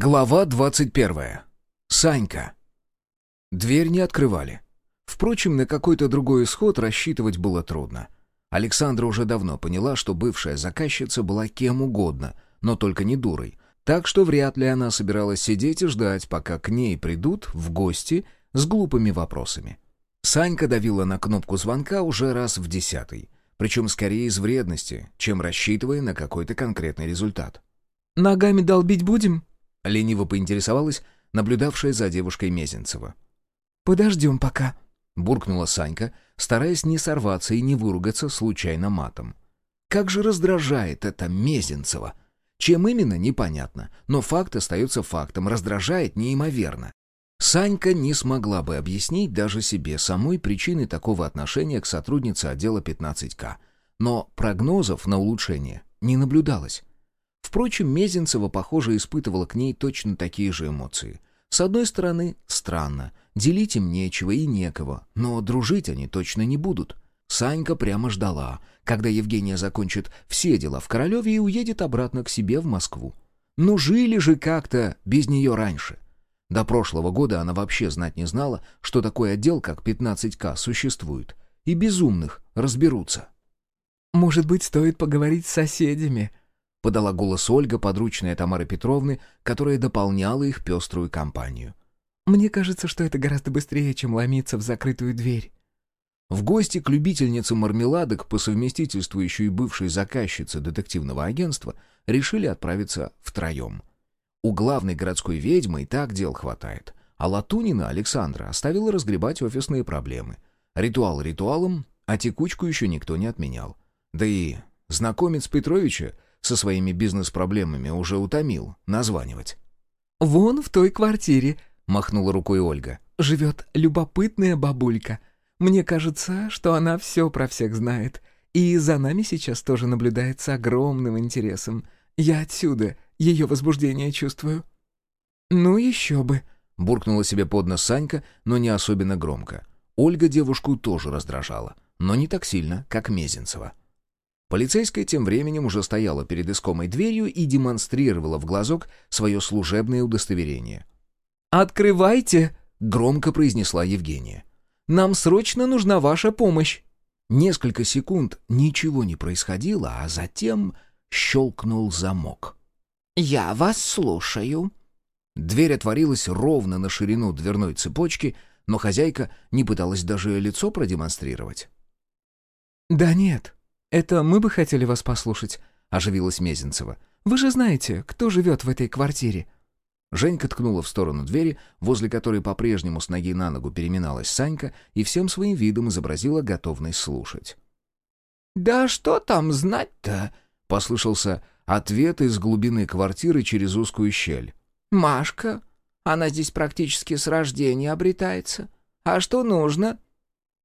Глава 21. Санька. Дверь не открывали. Впрочем, на какой-то другой исход рассчитывать было трудно. Александра уже давно поняла, что бывшая заказчица была кем угодно, но только не дурой. Так что вряд ли она собиралась сидеть и ждать, пока к ней придут в гости с глупыми вопросами. Санька давила на кнопку звонка уже раз в десятый, причем скорее из вредности, чем рассчитывая на какой-то конкретный результат. «Ногами долбить будем?» — лениво поинтересовалась наблюдавшая за девушкой Мезенцева. «Подождем пока», — буркнула Санька, стараясь не сорваться и не выругаться случайно матом. «Как же раздражает это Мезенцева!» Чем именно, непонятно, но факт остается фактом, раздражает неимоверно. Санька не смогла бы объяснить даже себе самой причины такого отношения к сотруднице отдела 15К, но прогнозов на улучшение не наблюдалось. Впрочем, Мезенцева, похоже, испытывала к ней точно такие же эмоции. С одной стороны, странно, делить им нечего и некого, но дружить они точно не будут. Санька прямо ждала, когда Евгения закончит все дела в Королеве и уедет обратно к себе в Москву. Ну жили же как-то без нее раньше. До прошлого года она вообще знать не знала, что такой отдел, как 15К, существует. И безумных разберутся. «Может быть, стоит поговорить с соседями?» — подала голос Ольга, подручная Тамары Петровны, которая дополняла их пеструю компанию. «Мне кажется, что это гораздо быстрее, чем ломиться в закрытую дверь». В гости к любительнице мармеладок, по совместительству еще и бывшей заказчицы детективного агентства, решили отправиться втроем. У главной городской ведьмы и так дел хватает, а Латунина Александра оставила разгребать офисные проблемы. Ритуал ритуалом, а текучку еще никто не отменял. Да и знакомец Петровича со своими бизнес-проблемами уже утомил названивать. «Вон в той квартире», — махнула рукой Ольга, — «живет любопытная бабулька. Мне кажется, что она все про всех знает. И за нами сейчас тоже наблюдает с огромным интересом. Я отсюда ее возбуждение чувствую». «Ну еще бы», — буркнула себе под нос Санька, но не особенно громко. Ольга девушку тоже раздражала, но не так сильно, как Мезенцева. Полицейская тем временем уже стояла перед искомой дверью и демонстрировала в глазок свое служебное удостоверение. «Открывайте!» — громко произнесла Евгения. Нам срочно нужна ваша помощь!» Несколько секунд ничего не происходило, а затем щелкнул замок. «Я вас слушаю». Дверь отворилась ровно на ширину дверной цепочки, но хозяйка не пыталась даже лицо продемонстрировать. «Да нет, это мы бы хотели вас послушать», — оживилась Мезенцева. «Вы же знаете, кто живет в этой квартире?» Женька ткнула в сторону двери, возле которой по-прежнему с ноги на ногу переминалась Санька и всем своим видом изобразила готовность слушать. «Да что там знать-то?» — послышался ответ из глубины квартиры через узкую щель. «Машка. Она здесь практически с рождения обретается. А что нужно?»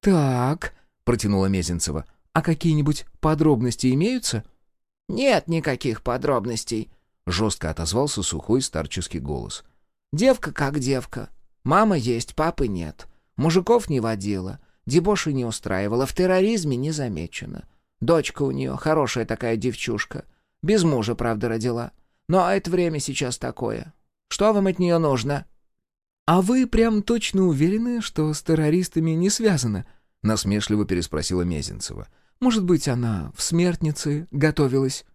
«Так», — протянула Мезенцева. «А какие-нибудь подробности имеются?» «Нет никаких подробностей», — жестко отозвался сухой старческий голос. «Девка как девка. Мама есть, папы нет. Мужиков не водила, дебоши не устраивала, в терроризме не замечена. Дочка у нее хорошая такая девчушка. Без мужа, правда, родила. Но это время сейчас такое. Что вам от нее нужно?» «А вы прям точно уверены, что с террористами не связано?» — насмешливо переспросила Мезенцева. «Может быть, она в смертнице готовилась?»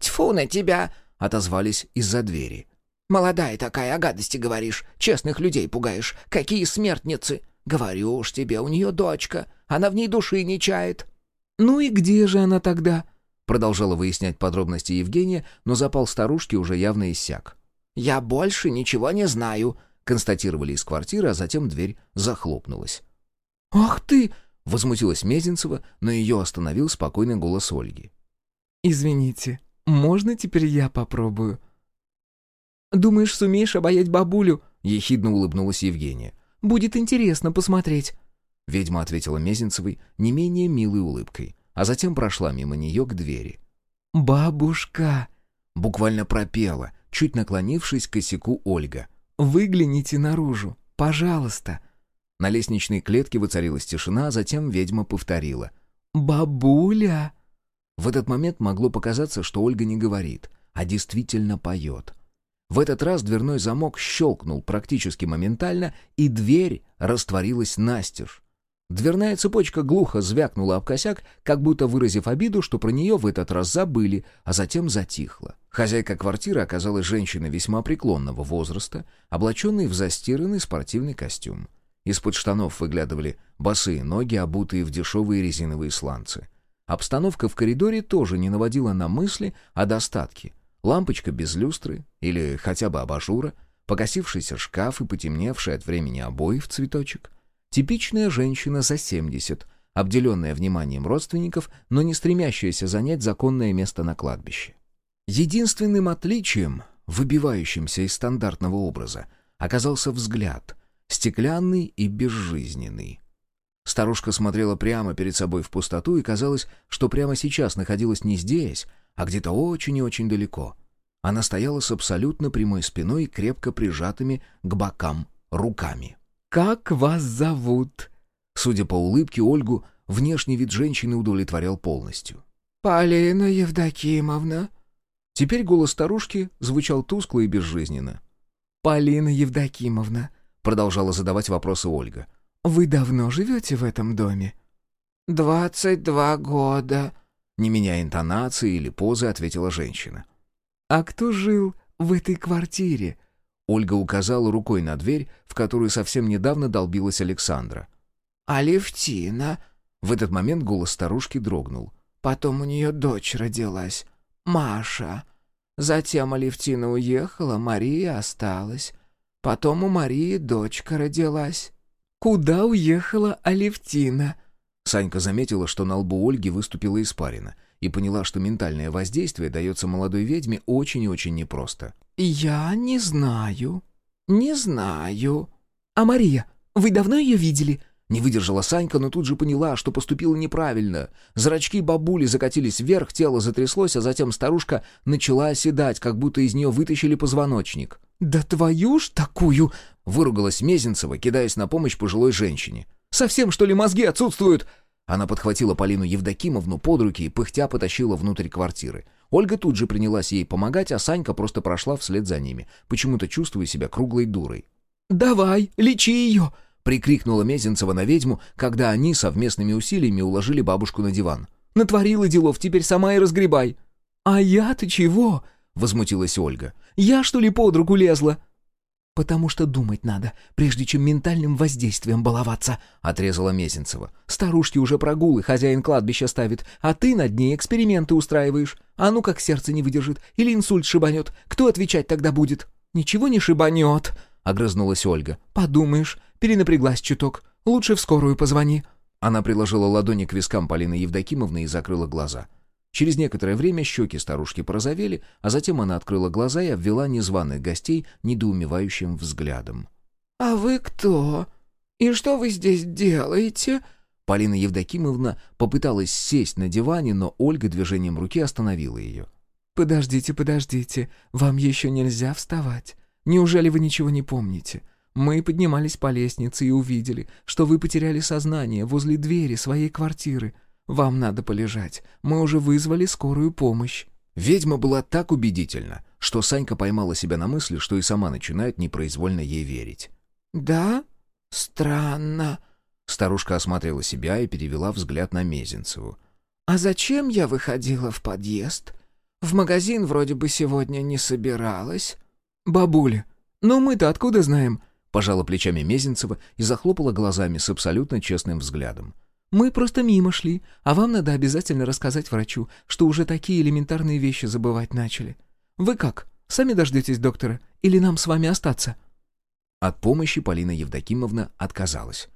«Тьфу на тебя!» — отозвались из-за двери. «Молодая такая, о гадости говоришь, честных людей пугаешь. Какие смертницы! Говорю уж тебе, у нее дочка, она в ней души не чает». «Ну и где же она тогда?» — продолжала выяснять подробности Евгения, но запал старушки уже явно иссяк. «Я больше ничего не знаю», — констатировали из квартиры, а затем дверь захлопнулась. «Ах ты!» — возмутилась Мезенцева, но ее остановил спокойный голос Ольги. «Извините, можно теперь я попробую?» «Думаешь, сумеешь обаять бабулю?» — ехидно улыбнулась Евгения. «Будет интересно посмотреть». Ведьма ответила Мезенцевой не менее милой улыбкой, а затем прошла мимо нее к двери. «Бабушка!» — буквально пропела, чуть наклонившись к косяку Ольга. «Выгляните наружу, пожалуйста!» На лестничной клетке воцарилась тишина, а затем ведьма повторила. «Бабуля!» В этот момент могло показаться, что Ольга не говорит, а действительно поет. В этот раз дверной замок щелкнул практически моментально, и дверь растворилась настежь. Дверная цепочка глухо звякнула об косяк, как будто выразив обиду, что про нее в этот раз забыли, а затем затихла. Хозяйка квартиры оказалась женщиной весьма преклонного возраста, облаченной в застиранный спортивный костюм. Из-под штанов выглядывали босые ноги, обутые в дешевые резиновые сланцы. Обстановка в коридоре тоже не наводила на мысли о достатке. Лампочка без люстры или хотя бы абажура, покосившийся шкаф и потемневший от времени обои в цветочек. Типичная женщина за 70, обделенная вниманием родственников, но не стремящаяся занять законное место на кладбище. Единственным отличием, выбивающимся из стандартного образа, оказался взгляд, стеклянный и безжизненный. Старушка смотрела прямо перед собой в пустоту, и казалось, что прямо сейчас находилась не здесь, а где-то очень и очень далеко. Она стояла с абсолютно прямой спиной и крепко прижатыми к бокам руками. «Как вас зовут?» Судя по улыбке, Ольгу внешний вид женщины удовлетворял полностью. «Полина Евдокимовна». Теперь голос старушки звучал тускло и безжизненно. «Полина Евдокимовна», — продолжала задавать вопросы Ольга. «Вы давно живете в этом доме?» «Двадцать два года», — не меняя интонации или позы, ответила женщина. «А кто жил в этой квартире?» Ольга указала рукой на дверь, в которую совсем недавно долбилась Александра. «Алевтина». В этот момент голос старушки дрогнул. «Потом у нее дочь родилась, Маша. Затем Алевтина уехала, Мария осталась. Потом у Марии дочка родилась». «Куда уехала Алевтина?» Санька заметила, что на лбу Ольги выступила испарина, и поняла, что ментальное воздействие дается молодой ведьме очень и очень непросто. «Я не знаю. Не знаю». «А Мария? Вы давно ее видели?» Не выдержала Санька, но тут же поняла, что поступила неправильно. Зрачки бабули закатились вверх, тело затряслось, а затем старушка начала оседать, как будто из нее вытащили позвоночник. «Да твою ж такую!» — выругалась Мезенцева, кидаясь на помощь пожилой женщине. «Совсем, что ли, мозги отсутствуют?» Она подхватила Полину Евдокимовну под руки и пыхтя потащила внутрь квартиры. Ольга тут же принялась ей помогать, а Санька просто прошла вслед за ними, почему-то чувствуя себя круглой дурой. «Давай, лечи ее!» — прикрикнула Мезенцева на ведьму, когда они совместными усилиями уложили бабушку на диван. «Натворила делов, теперь сама и разгребай!» «А я-то чего?» — возмутилась Ольга. «Я, что ли, под руку лезла?» «Потому что думать надо, прежде чем ментальным воздействием баловаться», — отрезала Мезенцева. «Старушки уже прогулы хозяин кладбища ставит, а ты над ней эксперименты устраиваешь. А ну как сердце не выдержит или инсульт шибанет, кто отвечать тогда будет?» «Ничего не шибанет», — огрызнулась Ольга. «Подумаешь, перенапряглась чуток. Лучше в скорую позвони». Она приложила ладони к вискам Полины Евдокимовны и закрыла глаза. Через некоторое время щеки старушки порозовели, а затем она открыла глаза и обвела незваных гостей недоумевающим взглядом. «А вы кто? И что вы здесь делаете?» Полина Евдокимовна попыталась сесть на диване, но Ольга движением руки остановила ее. «Подождите, подождите, вам еще нельзя вставать. Неужели вы ничего не помните? Мы поднимались по лестнице и увидели, что вы потеряли сознание возле двери своей квартиры. Вам надо полежать. Мы уже вызвали скорую помощь». Ведьма была так убедительна, что Санька поймала себя на мысли, что и сама начинает непроизвольно ей верить. «Да? Странно». Старушка осмотрела себя и перевела взгляд на Мезенцеву. «А зачем я выходила в подъезд? В магазин вроде бы сегодня не собиралась». «Бабуля, ну мы-то откуда знаем?» Пожала плечами Мезенцева и захлопала глазами с абсолютно честным взглядом. Мы просто мимо шли, а вам надо обязательно рассказать врачу, что уже такие элементарные вещи забывать начали. Вы как, сами дождетесь доктора или нам с вами остаться?» От помощи Полина Евдокимовна отказалась.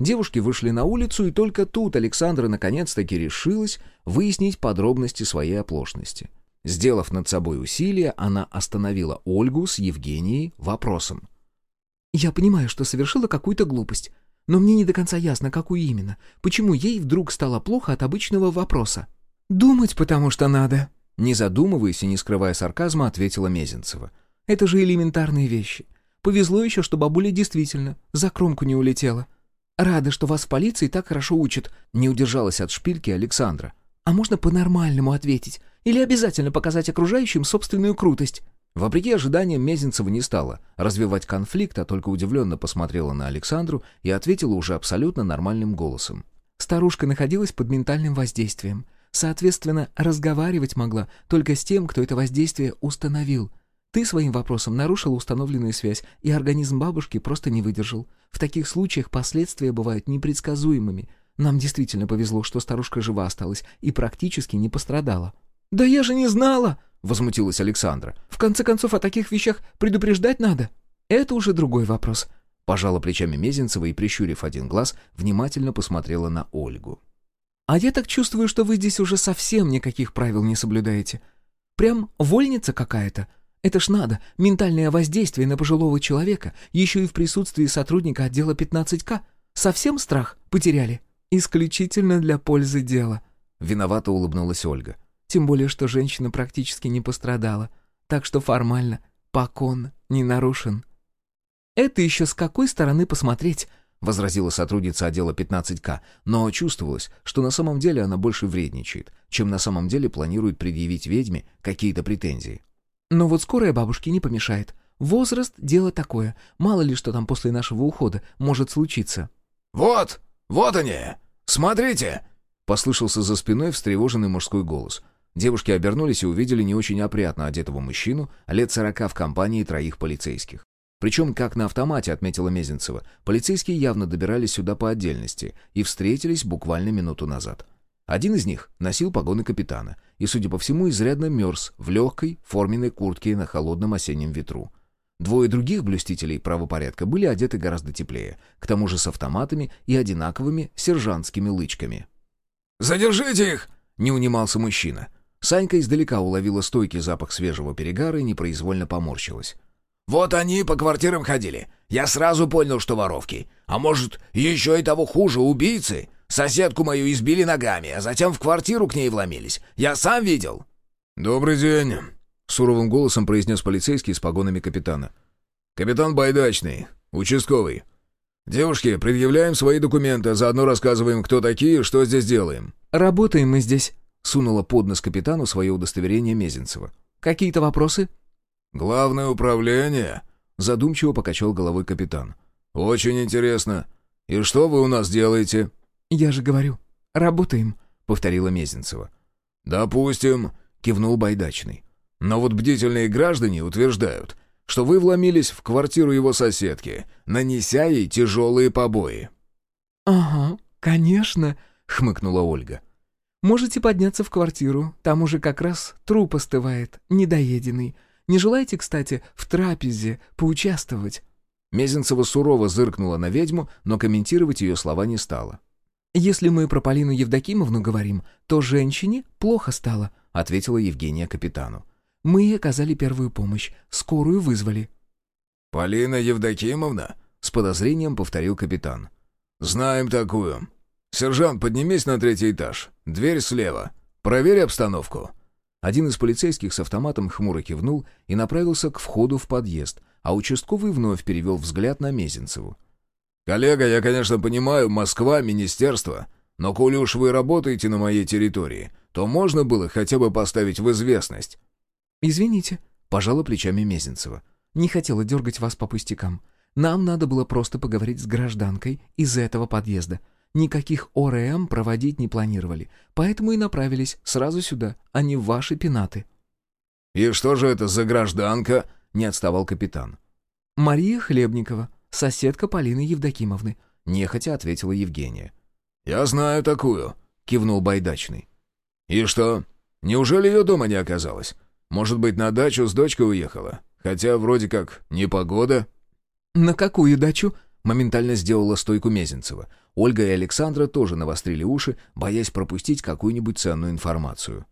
Девушки вышли на улицу, и только тут Александра наконец-таки решилась выяснить подробности своей оплошности. Сделав над собой усилие, она остановила Ольгу с Евгенией вопросом. «Я понимаю, что совершила какую-то глупость. Но мне не до конца ясно, какую именно. Почему ей вдруг стало плохо от обычного вопроса? «Думать потому что надо», — не задумываясь и не скрывая сарказма, ответила Мезенцева. «Это же элементарные вещи. Повезло еще, что бабуля действительно за кромку не улетела. Рада, что вас в полиции так хорошо учат», — не удержалась от шпильки Александра. «А можно по-нормальному ответить? Или обязательно показать окружающим собственную крутость?» Вопреки ожиданиям, Мезенцева не стала развивать конфликт, а только удивленно посмотрела на Александру и ответила уже абсолютно нормальным голосом. Старушка находилась под ментальным воздействием. Соответственно, разговаривать могла только с тем, кто это воздействие установил. Ты своим вопросом нарушила установленную связь, и организм бабушки просто не выдержал. В таких случаях последствия бывают непредсказуемыми. Нам действительно повезло, что старушка жива осталась и практически не пострадала. «Да я же не знала!» — возмутилась Александра. «В конце концов, о таких вещах предупреждать надо». «Это уже другой вопрос», — пожала плечами Мезенцева и, прищурив один глаз, внимательно посмотрела на Ольгу. «А я так чувствую, что вы здесь уже совсем никаких правил не соблюдаете. Прям вольница какая-то. Это ж надо, ментальное воздействие на пожилого человека, еще и в присутствии сотрудника отдела 15К. Совсем страх потеряли?» «Исключительно для пользы дела», — виновато улыбнулась Ольга. Тем более, что женщина практически не пострадала. Так что формально покон не нарушен. «Это еще с какой стороны посмотреть?» — возразила сотрудница отдела 15К, но чувствовалось, что на самом деле она больше вредничает, чем на самом деле планирует предъявить ведьме какие-то претензии. «Но вот скорая бабушке не помешает. Возраст — дело такое. Мало ли что там после нашего ухода может случиться». «Вот! Вот они! Смотрите!» — послышался за спиной встревоженный мужской голос — Девушки обернулись и увидели не очень опрятно одетого мужчину, лет сорока в компании троих полицейских. Причем, как на автомате, отметила Мезенцева, полицейские явно добирались сюда по отдельности и встретились буквально минуту назад. Один из них носил погоны капитана и, судя по всему, изрядно мерз в легкой форменной куртке на холодном осеннем ветру. Двое других блюстителей правопорядка были одеты гораздо теплее, к тому же с автоматами и одинаковыми сержантскими лычками. «Задержите их!» — не унимался мужчина. Санька издалека уловила стойкий запах свежего перегара и непроизвольно поморщилась. «Вот они по квартирам ходили. Я сразу понял, что воровки. А может, еще и того хуже, убийцы? Соседку мою избили ногами, а затем в квартиру к ней вломились. Я сам видел». «Добрый день», — суровым голосом произнес полицейский с погонами капитана. «Капитан Байдачный, участковый. Девушки, предъявляем свои документы, заодно рассказываем, кто такие, что здесь делаем». «Работаем мы здесь», Сунула под нос капитану свое удостоверение Мезенцева. «Какие-то вопросы?» «Главное управление», — задумчиво покачал головой капитан. «Очень интересно. И что вы у нас делаете?» «Я же говорю, работаем», — повторила Мезенцева. «Допустим», — кивнул Байдачный. «Но вот бдительные граждане утверждают, что вы вломились в квартиру его соседки, нанеся ей тяжелые побои». «Ага, конечно», — хмыкнула Ольга. Можете подняться в квартиру, там уже как раз труп остывает, недоеденный. Не желаете, кстати, в трапезе поучаствовать?» Мезенцева сурово зыркнула на ведьму, но комментировать ее слова не стала. «Если мы про Полину Евдокимовну говорим, то женщине плохо стало», — ответила Евгения капитану. «Мы ей оказали первую помощь, скорую вызвали». «Полина Евдокимовна?» — с подозрением повторил капитан. «Знаем такую. «Сержант, поднимись на третий этаж. Дверь слева. Проверь обстановку». Один из полицейских с автоматом хмуро кивнул и направился к входу в подъезд, а участковый вновь перевел взгляд на Мезенцеву. «Коллега, я, конечно, понимаю, Москва, министерство, но коли уж вы работаете на моей территории, то можно было хотя бы поставить в известность». «Извините», — пожала плечами Мезенцева. «Не хотела дергать вас по пустякам. Нам надо было просто поговорить с гражданкой из этого подъезда. Никаких ОРМ проводить не планировали, поэтому и направились сразу сюда, а не в ваши пенаты». «И что же это за гражданка?» — не отставал капитан. «Мария Хлебникова, соседка Полины Евдокимовны», — нехотя ответила Евгения. «Я знаю такую», — кивнул Байдачный. «И что? Неужели ее дома не оказалось? Может быть, на дачу с дочкой уехала? Хотя вроде как непогода». «На какую дачу?» — моментально сделала стойку Мезенцева. Ольга и Александра тоже навострили уши, боясь пропустить какую-нибудь ценную информацию.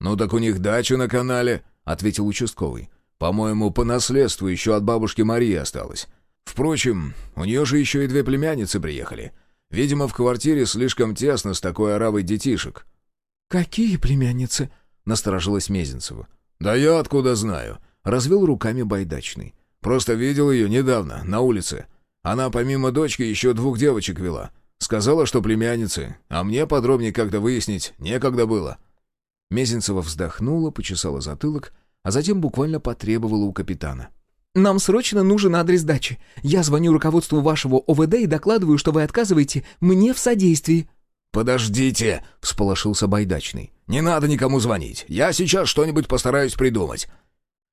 «Ну так у них дача на канале», — ответил участковый. «По-моему, по наследству еще от бабушки Марии осталось. Впрочем, у нее же еще и две племянницы приехали. Видимо, в квартире слишком тесно с такой оравой детишек». «Какие племянницы?» — насторожилась Мезенцева. «Да я откуда знаю?» — развел руками байдачный. «Просто видел ее недавно, на улице. Она помимо дочки еще двух девочек вела. Сказала, что племянницы, а мне подробнее как-то выяснить некогда было». Мезенцева вздохнула, почесала затылок, а затем буквально потребовала у капитана. «Нам срочно нужен адрес дачи. Я звоню руководству вашего ОВД и докладываю, что вы отказываете мне в содействии». «Подождите!» — всполошился Байдачный. «Не надо никому звонить. Я сейчас что-нибудь постараюсь придумать».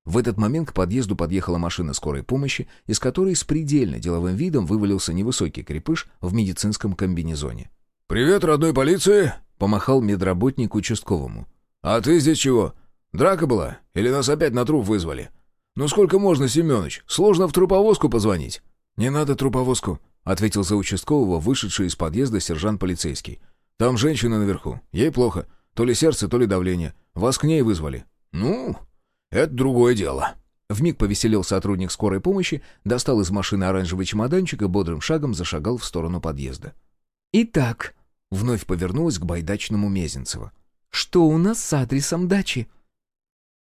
В этот момент к подъезду подъехала машина скорой помощи, из которой с предельно деловым видом вывалился невысокий крепыш в медицинском комбинезоне. «Привет, родной полиции!» — помахал медработник участковому. «А ты здесь чего? Драка была? Или нас опять на труп вызвали? Ну сколько можно, Семёныч? Сложно в труповозку позвонить». «Не надо труповозку», — ответил за участкового вышедший из подъезда сержант полицейский. «Там женщина наверху. Ей плохо. То ли сердце, то ли давление. Вас к ней вызвали». «Ну, это другое дело». Вмиг повеселел сотрудник скорой помощи, достал из машины оранжевый чемоданчик и бодрым шагом зашагал в сторону подъезда. «Итак», — вновь повернулась к байдачному Мезенцева. «Что у нас с адресом дачи?»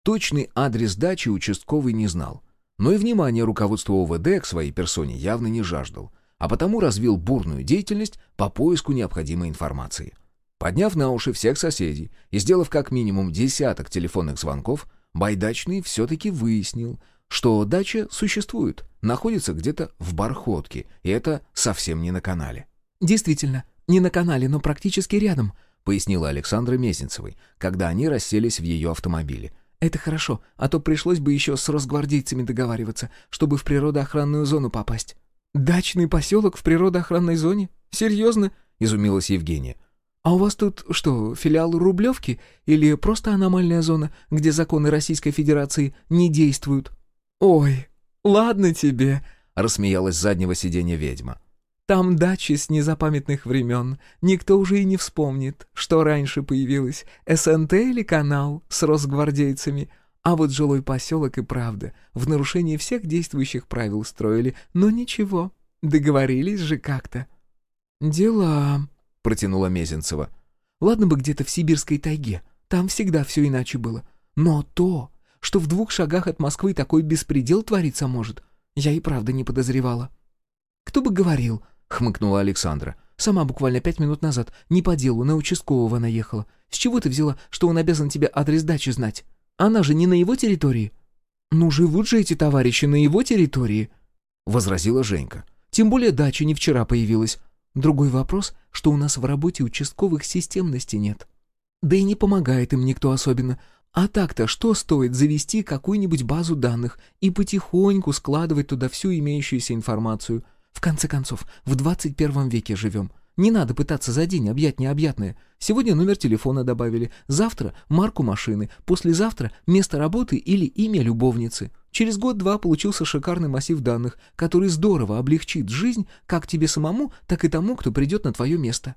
Точный адрес дачи участковый не знал, но и внимание руководства ОВД к своей персоне явно не жаждал, а потому развил бурную деятельность по поиску необходимой информации. Подняв на уши всех соседей и сделав как минимум десяток телефонных звонков, Байдачный все-таки выяснил, что дача существует, находится где-то в Бархотке, и это совсем не на канале. «Действительно, не на канале, но практически рядом», — пояснила Александра Мезенцевой, когда они расселись в ее автомобиле. «Это хорошо, а то пришлось бы еще с росгвардейцами договариваться, чтобы в природоохранную зону попасть». «Дачный поселок в природоохранной зоне? Серьезно?» — изумилась Евгения. «А у вас тут что, филиал Рублевки или просто аномальная зона, где законы Российской Федерации не действуют?» «Ой, ладно тебе», — рассмеялась с заднего сиденья ведьма. Там дачи с незапамятных времен. Никто уже и не вспомнит, что раньше появилось, СНТ или канал с росгвардейцами. А вот жилой поселок и правда в нарушении всех действующих правил строили, но ничего, договорились же как-то. «Дела», — протянула Мезенцева. «Ладно бы где-то в сибирской тайге, там всегда все иначе было. Но то, что в двух шагах от Москвы такой беспредел твориться может, я и правда не подозревала». «Кто бы говорил», хмыкнула Александра. «Сама буквально пять минут назад, не по делу, на участкового наехала. С чего ты взяла, что он обязан тебе адрес дачи знать? Она же не на его территории». «Ну, живут же эти товарищи на его территории», — возразила Женька. «Тем более дача не вчера появилась. Другой вопрос, что у нас в работе участковых системности нет. Да и не помогает им никто особенно. А так-то что стоит завести какую-нибудь базу данных и потихоньку складывать туда всю имеющуюся информацию, в конце концов, в 21 веке живем. Не надо пытаться за день объять необъятное. Сегодня номер телефона добавили, завтра марку машины, послезавтра место работы или имя любовницы. Через год-два получился шикарный массив данных, который здорово облегчит жизнь как тебе самому, так и тому, кто придет на твое место.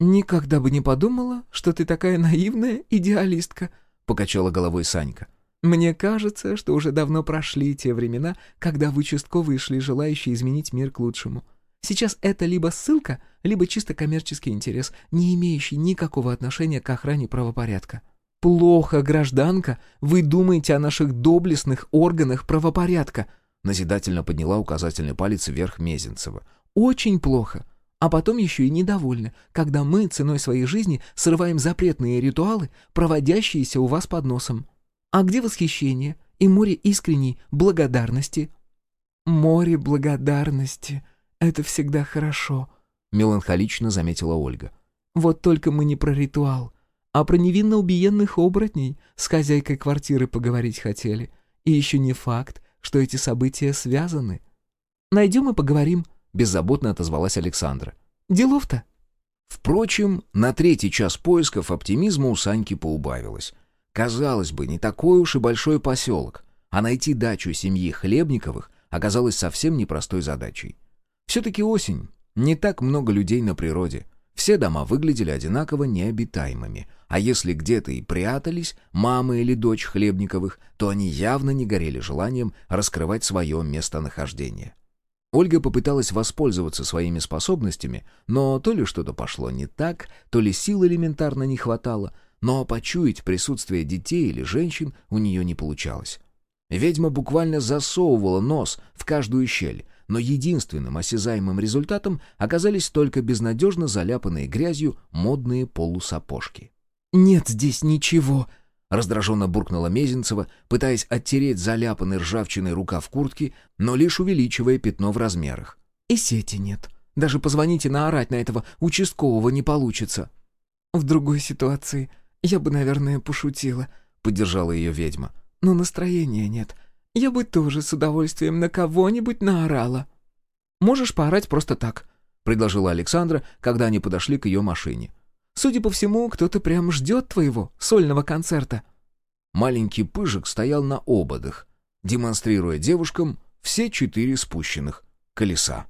«Никогда бы не подумала, что ты такая наивная идеалистка», — покачала головой Санька. Мне кажется, что уже давно прошли те времена, когда в участковые шли желающие изменить мир к лучшему. Сейчас это либо ссылка, либо чисто коммерческий интерес, не имеющий никакого отношения к охране правопорядка. «Плохо, гражданка, вы думаете о наших доблестных органах правопорядка», назидательно подняла указательный палец вверх Мезенцева. «Очень плохо. А потом еще и недовольны, когда мы ценой своей жизни срываем запретные ритуалы, проводящиеся у вас под носом. А где восхищение и море искренней благодарности? Море благодарности — это всегда хорошо, — меланхолично заметила Ольга. Вот только мы не про ритуал, а про невинно убиенных оборотней с хозяйкой квартиры поговорить хотели. И еще не факт, что эти события связаны. Найдем и поговорим, — беззаботно отозвалась Александра. Делов-то. Впрочем, на третий час поисков оптимизма у Саньки поубавилось. Казалось бы, не такой уж и большой поселок, а найти дачу семьи Хлебниковых оказалось совсем непростой задачей. Все-таки осень, не так много людей на природе, все дома выглядели одинаково необитаемыми, а если где-то и прятались мама или дочь Хлебниковых, то они явно не горели желанием раскрывать свое местонахождение. Ольга попыталась воспользоваться своими способностями, но то ли что-то пошло не так, то ли сил элементарно не хватало, но почуять присутствие детей или женщин у нее не получалось. Ведьма буквально засовывала нос в каждую щель, но единственным осязаемым результатом оказались только безнадежно заляпанные грязью модные полусапожки. «Нет здесь ничего!» Раздраженно буркнула Мезенцева, пытаясь оттереть заляпанный ржавчиной рукав куртки, но лишь увеличивая пятно в размерах. «И сети нет. Даже позвоните наорать на этого участкового не получится». «В другой ситуации я бы, наверное, пошутила», — поддержала ее ведьма. «Но настроения нет. Я бы тоже с удовольствием на кого-нибудь наорала». «Можешь поорать просто так», — предложила Александра, когда они подошли к ее машине. «Судя по всему, кто-то прям ждет твоего сольного концерта». Маленький пыжик стоял на ободах, демонстрируя девушкам все четыре спущенных колеса.